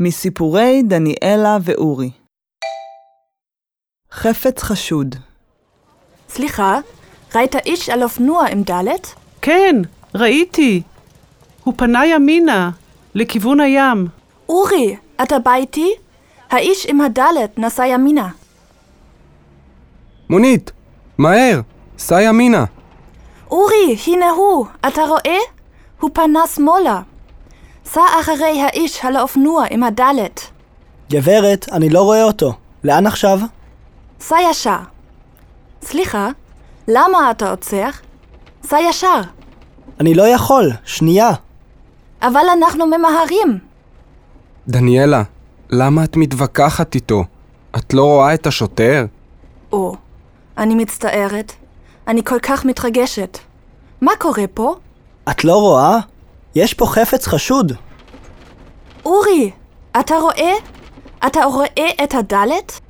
מסיפורי דניאלה ואורי חפץ חשוד סליחה, ראית איש על אופנוע עם דלת? כן, ראיתי. הוא פנה ימינה, לכיוון הים. אורי, אתה בא איתי? האיש עם הדלת נסע ימינה. מונית, מהר, סע ימינה. אורי, הנה הוא, אתה רואה? הוא פנה שמאלה. סע אחרי האיש על האופנוע עם הדלת. גברת, אני לא רואה אותו. לאן עכשיו? סע ישר. סליחה, למה אתה עוצר? סע ישר. אני לא יכול, שנייה. אבל אנחנו ממהרים. דניאלה, למה את מתווכחת איתו? את לא רואה את השוטר? או, אני מצטערת. אני כל כך מתרגשת. מה קורה פה? את לא רואה? יש פה חפץ חשוד. אורי, אתה רואה? אתה רואה את הדלת?